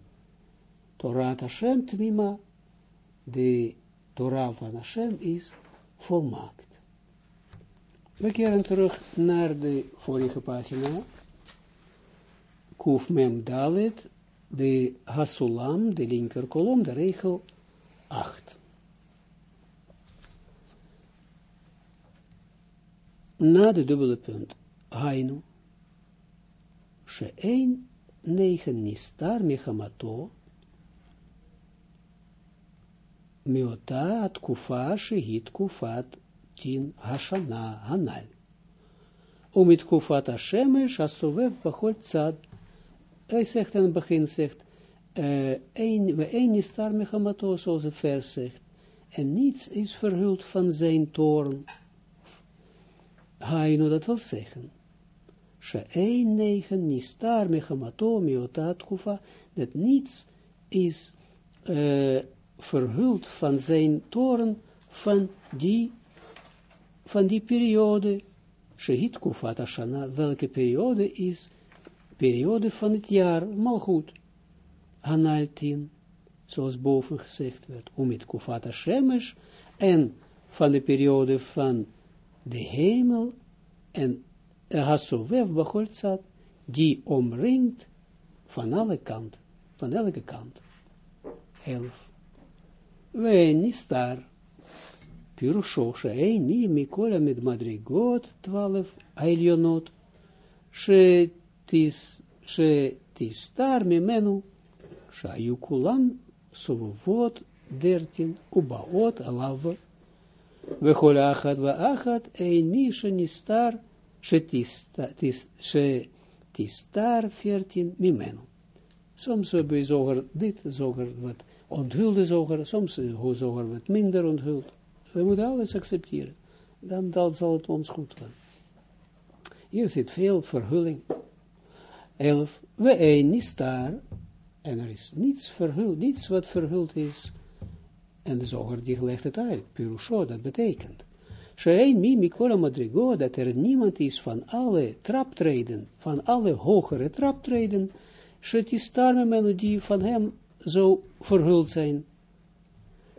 [SPEAKER 1] Torah Hashem Temima. De Torah van Hashem is volmaakt. We keren terug naar de vorige pagina. Kuf Mem Dalet, de Hasulam, de linker kolom, de regel 8. Na de dubbele punt, Hainu, She'ein negen nistar mechamato, Miota at kufa shehit kufat tien hashana hanal. Omit kufat hashemesh asovev bachol tzad. Hij zegt aan het zegt, een, we een is daar mechamato, zoals het vers zegt, en niets is verhuld van zijn toren. Haino dat wil zeggen. She'ein negen nistar mechamato kufa, dat niets is uh, verhuld van zijn toren van die van die periode, Shehit welke periode is, periode van het jaar, maar goed, Hanaltin, zoals boven gezegd werd, Umit Kufat Hashemesh, en van de periode van de hemel, en Hasovev Bacholzat, die omringt van alle kanten, van elke kant. Elf. Wij nistar, Pirusho, she'ei mi mikola met madrigot, twaalf ailionot, she tis, she tistar mimenu, shayu kulan, sovovot, dertien, ubaot, alav, vechol achat va achat, ein mi she nistar, she tistar, veertien, mimenu. Soms hebben we zoger dit, zoger wat onthulde zoger, soms zoger wat minder onthuld. We moeten alles accepteren. Dan, zal het ons goed gaan. Hier zit veel verhulling. Elf. We een is daar. En er is niets verhuld, niets wat verhuld is. En de zoger die legt het uit. Purusho, dat betekent. Shein mi mikora madrigo, dat er niemand is van alle traptreden, van alle hogere traptreden, shetistarme melodie van hem zo verhuld zijn.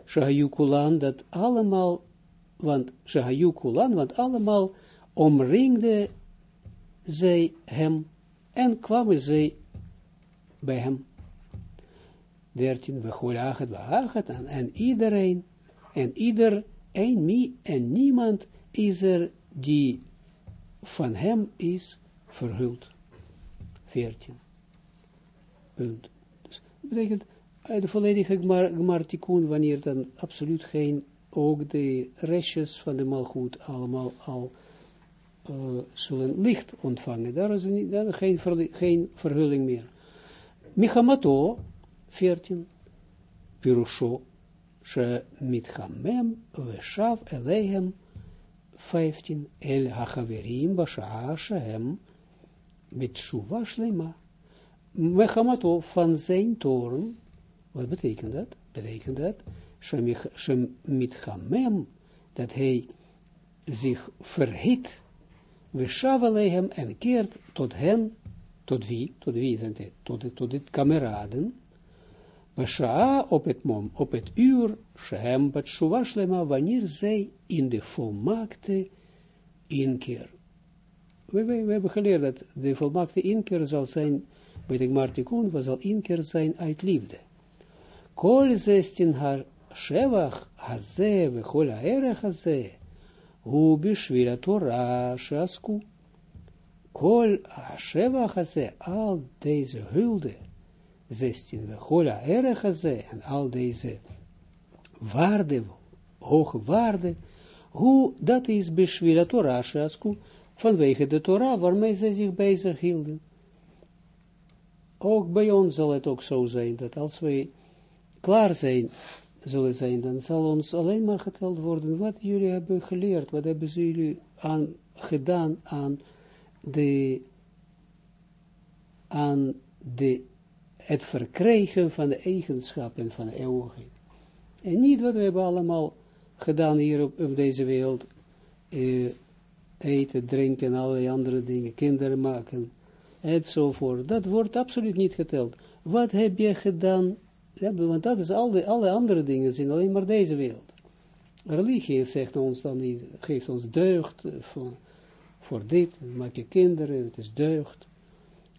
[SPEAKER 1] Shahayukulan, dat allemaal, want Shahayukulan, want allemaal omringde zij hem en kwamen zij bij hem. 13, we goelaget, we en iedereen, en ieder, een, mi, en niemand is er die van hem is verhuld. 14. Punt. Dus dat betekent, uit de volledige gmartikun, wanneer dan absoluut geen, ook de restjes van de malgoed allemaal al uh, zullen licht ontvangen. Daar is niet, daar geen, geen verhulling meer. Michamato, 14, Pirusho, she mitchamem, veshav elehem, 15, el hachaverim, bashaa, shehem, met shuva shlema. Michamato, van zijn toren, wat betekent dat? Betekent dat, she mitchamem, dat hij zich verhit, we shavalehem en keert tot hen, tot wie, tot wie zijn tot, tot dit kameraden, Bashaa op het mom, op het uur, Shem bat Shuvashlema, wanneer zij in de volmaakte inkeer. We, we, we, hebben geleerd dat de volmaakte inkeer zal zijn, bij de Gmartikun, zal inkeer zijn uit liefde. Kol zestin haar shevach haze, we kol haerech haze, hu bishvil Torah shasku. Kol shevach haze, al deze hulde, 16, we hola erg en al deze waarde, hoge waarde, hoe dat is beschwila Torah vanwege de Torah waarmee zij zich bezig hielden. Ook bij ons zal het ook zo zijn, dat als wij klaar zijn, zullen zijn, dan zal ons alleen maar geteld worden wat jullie hebben geleerd, wat hebben ze jullie aan, gedaan aan de, aan de het verkrijgen van de eigenschappen van de eeuwigheid. En niet wat we hebben allemaal gedaan hier op, op deze wereld, eh, eten, drinken en allerlei andere dingen, kinderen maken, enzovoort. Dat wordt absoluut niet geteld. Wat heb je gedaan? Ja, want dat is al de, alle andere dingen zijn alleen maar deze wereld. Religie zegt ons dan niet, geeft ons deugd voor, voor dit, maak je kinderen, het is deugd.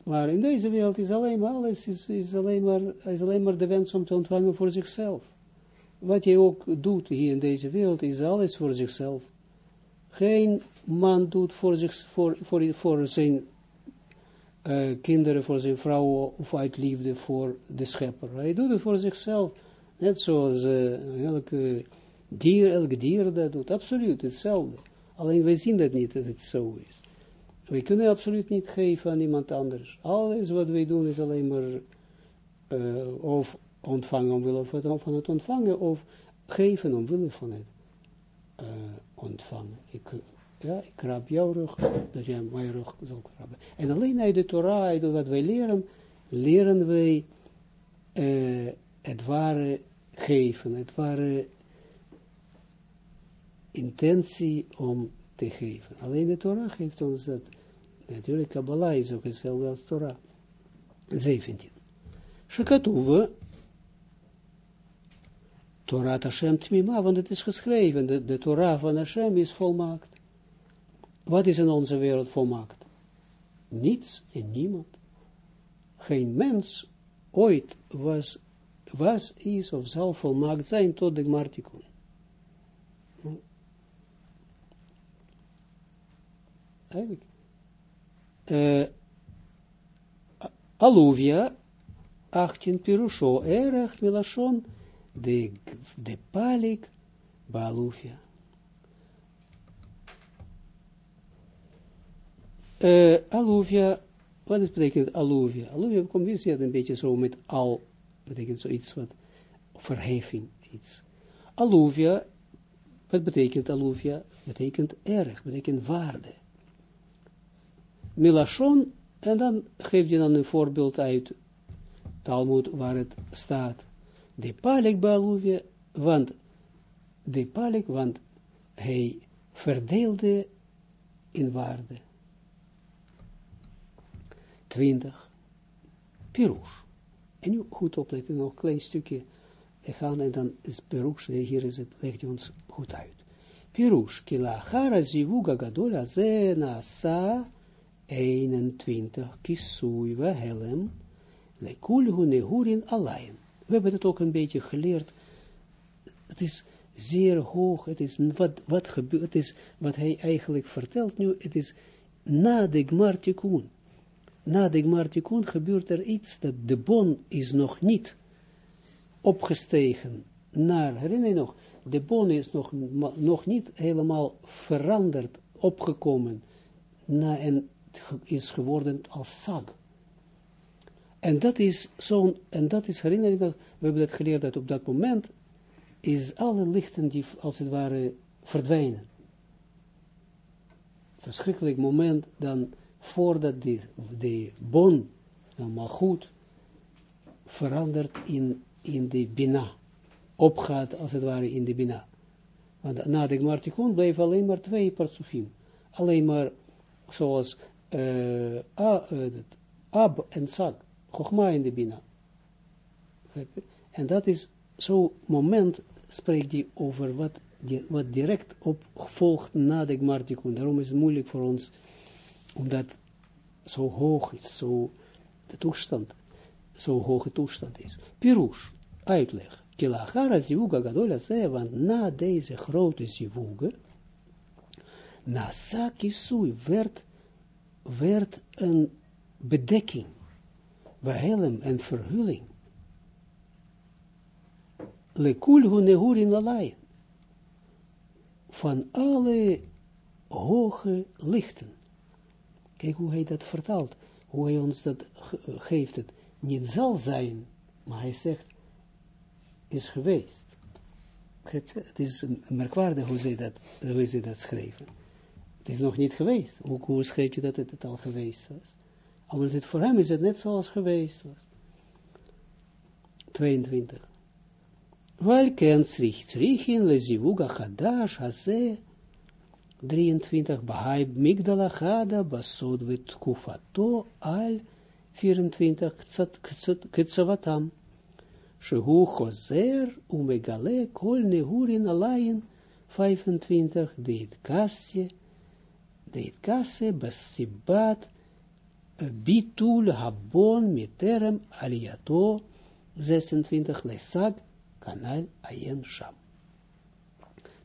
[SPEAKER 1] Maar in deze wereld is alleen maar alles, is, is, alleen maar, is alleen maar de wens om te ontvangen voor zichzelf. Wat je ook doet hier in deze wereld, is alles voor zichzelf. Geen man doet voor, zich, voor, voor, zijn uh, kinderen, voor zijn vrouw, of uit liefde voor de schepper. Hij doet het voor zichzelf. Net zoals uh, elke dier, elke dier dat doet. Absoluut hetzelfde. Alleen wij zien dat niet, dat het zo is. We kunnen absoluut niet geven aan iemand anders. Alles wat wij doen is alleen maar uh, of ontvangen omwille van het ontvangen, of geven omwille van het uh, ontvangen. Ik, ja, ik krab jouw rug, dat jij mijn rug zal krabben. En alleen uit de Torah, uit wat wij leren, leren wij uh, het ware geven, het ware intentie om te geven. Alleen de Torah geeft ons dat Natuurlijk, Kabbalah is ook hetzelfde als Torah. 17. Shekatuwe, Torah Hashem Tmima, want het is geschreven, de, de Torah van Hashem is volmaakt. Wat is in onze wereld volmaakt? Niets en niemand. Geen mens ooit was, was, is of zal volmaakt zijn tot de Martikun. Eigenlijk uh, aluvia, 18 pirusho, erg milashon, de, de palik, baluvia. Uh, aluvia, wat is betekent aluvia? Aluvia komt weer een beetje zo met al, betekent zoiets wat, verheffing, iets. Aluvia, wat betekent aluvia? Betekent erg, betekent waarde. Milashon, en dan geef je dan een voorbeeld uit Talmud waar het staat. De palik baluvia, want de palik, want hij verdeelde in waarde. 20. Pirush. En nu goed opletten, nog een klein stukje gaan en dan is Pirush, hier is het, legt hij ons goed uit. Pirush, kila hara zivuga gadola ze sa 21, kisui we helem, Lekulhu nehurin alleen. We hebben het ook een beetje geleerd. Het is zeer hoog. Het is wat, wat gebeurt. Is wat hij eigenlijk vertelt nu. Het is na de Gmartikun. Na de Gmartikun gebeurt er iets dat de bon is nog niet opgestegen naar, herinner je nog, de bon is nog, nog niet helemaal veranderd, opgekomen, na, en is geworden als sag. En dat is zo'n, en dat is, herinner je dat, we hebben dat geleerd, dat op dat moment is alle lichten die als het ware verdwijnen. Verschrikkelijk moment dan voordat de, de bon, allemaal goed, verandert in, in de bina opgaat, als het ware, in de Bina. Want na de Gmartikun bleef alleen maar twee partsufim. Alleen maar, zoals uh, Ab en Sag, Chogma in de Bina. En dat is zo'n moment, spreekt hij over wat, wat direct op volgt na de Gmartikun. Daarom is het moeilijk voor ons, omdat zo hoog is, zo de toestand, zo hoge toestand is. Pirush, uitleg. Kilachara zivuga gadola zei, want na deze grote zivuga, na sakisui werd, werd een bedekking, behelm en verhulling. Van alle hoge lichten. Kijk hoe hij dat vertaalt, hoe hij ons dat geeft, het niet zal zijn, maar hij zegt, is geweest. Het is merkwaardig hoe ze dat, hoe dat schrijven. Het is nog niet geweest. Hoe, hoe schreef je dat het, al geweest was? Omdat het voor hem is het net zoals geweest was. 22. Welken tzrich tzrichin lezivuga chadash haze 23. Bahai migdala chada basod vet kufato al 24. Ktsavatam. Shehu Choser umegale kol nehurin alayin 25 deit kasse deit kasse basibat bitul habon miterem aliato 26 lesag kanal ayen sham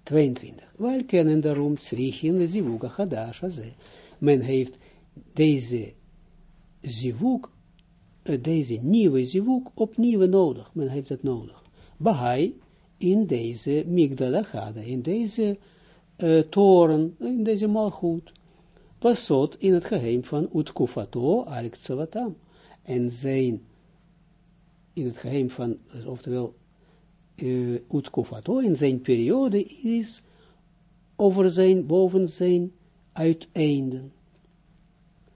[SPEAKER 1] 22 wij kennen daarom tsrichin le zivuga chadash men heeft deze zivug deze nieuwe zivuk opnieuw nodig. Men heeft het nodig. Bahai in deze migdalachada, in deze toren, in deze malgoed. Pasot in het geheim van Utkufato al En zijn, in het geheim van, oftewel, uh, Utkufato, in zijn periode is over zijn, boven zijn uiteinden.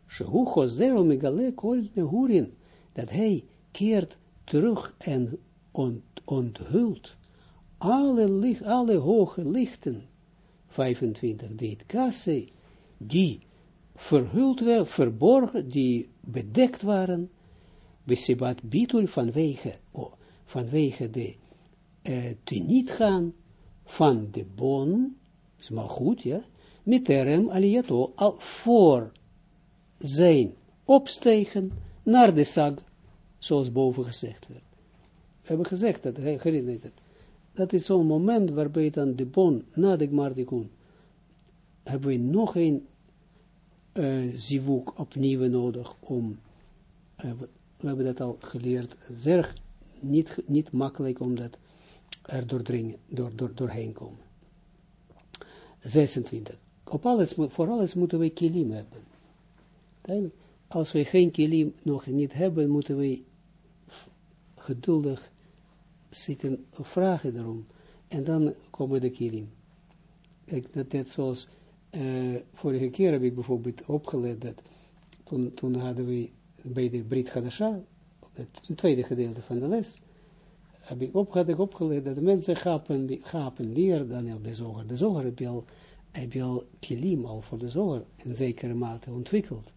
[SPEAKER 1] Shehu chozer megale kol nehurin dat hij keert terug en ont, onthult alle, licht, alle hoge lichten, 25, dit kasse, die verhuld werden, verborgen, die bedekt waren, besibat bitul vanwege, oh, vanwege de uh, te niet gaan van de bon, is maar goed, ja, met term aliato, al voor zijn opstegen naar de sag, zoals boven gezegd werd. We hebben gezegd dat, herinnert het, dat is zo'n moment waarbij dan de bon, na de Gmardikun, hebben we nog een uh, zivuk opnieuw nodig om, uh, we hebben dat al geleerd, zeer niet, niet makkelijk om dat er doordringen, door, door, doorheen komen. 26. Op alles, voor alles moeten we kilim hebben. Als we geen kilim nog niet hebben, moeten we geduldig zitten vragen erom. En dan komen de kilim. Kijk, dat net zoals uh, vorige keer heb ik bijvoorbeeld opgelet dat toen, toen hadden we bij de Brit Hadasha, het tweede gedeelte van de les, heb ik, op, had ik opgelet dat de mensen gapen, gapen weer dan op de zoger. De zoger heb je al, heb je al kilim al voor de zoger in zekere mate ontwikkeld.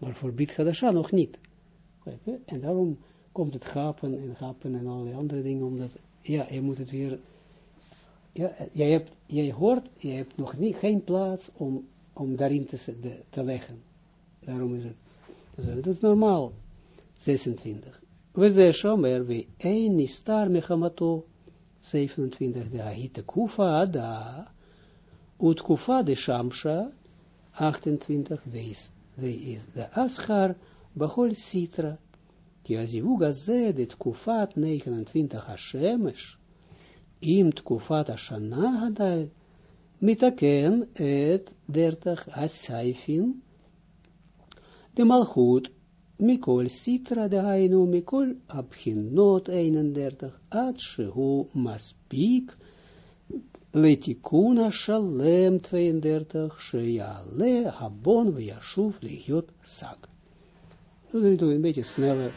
[SPEAKER 1] Maar voor Brit Hadasha nog niet. En daarom komt het gapen en gapen en allerlei andere dingen, omdat, ja, je moet het weer, ja, jij, hebt, jij hoort, je hebt nog niet, geen plaats om, om daarin te, te leggen. Daarom is het, dat is normaal. 26. We zeggen shomer we een nistar mechamato 27 de ahite kufa ada ut kufa de shamsha 28 wees de is de aschar bachol sitra ki azivuga ze de kufat 29 hashemesh im tkufat ashana hadal mitaken et 30 asaifin de malchut Mikol Sitra de Hainu, Mikol Abchinot 31, Ad Shehu Maspik, Letikuna Shalem 32, Sheyale Habon Vejashuv Lehiot Sag. Nu doen we een beetje sneller,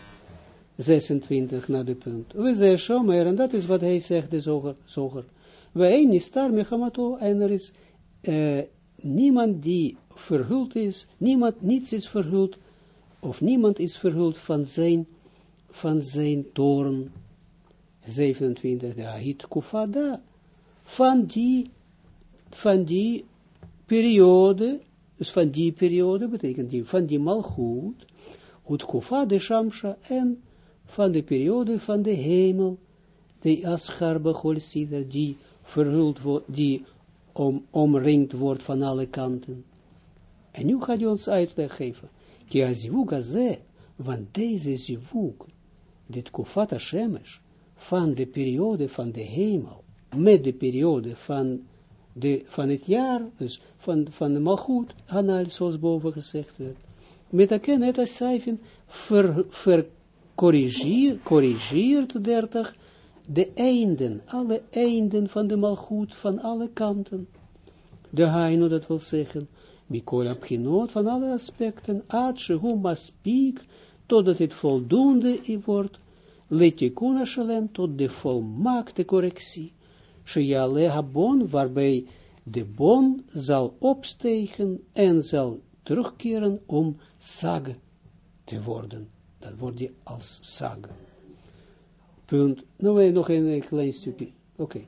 [SPEAKER 1] 26 naar de punt. We zeggen Shomer, en dat is wat hij zegt, de zoger. zoger. We een is daar mechamato, en er is uh, niemand die verhuld is, niemand, niets is verhuld, of niemand is verhuld van zijn, van zijn toren, 27, de Ahit Kufada, van die, van die periode, dus van die periode, betekent die, van die malchut, ut Kufade Shamsha, en van de periode van de hemel, de Aschar Bechol die verhuld wordt, die om, omringd wordt van alle kanten. En nu gaat hij ons uitleg geven. Ki azivug ze, want deze zivug, dit kufata shemesh, van de periode van de hemel, met de periode van, de, van het jaar, dus van, van de malchut, anal, zoals boven gezegd werd, met de het als cijfen, ver, corrigeert 30 de einden, alle einden van de malchut, van alle kanten. De haino, dat wil zeggen, Mikol Abchinot van alle aspecten, ad shehu maspiek, totdat het voldoende wordt, letikuna shalem, tot de volmaakte correctie, sheyale habon, waarbij de bon zal opstegen en zal terugkeren om sag te worden. Dat wordt je als sag. Punt. Nou, nog een klein stukje. Oké.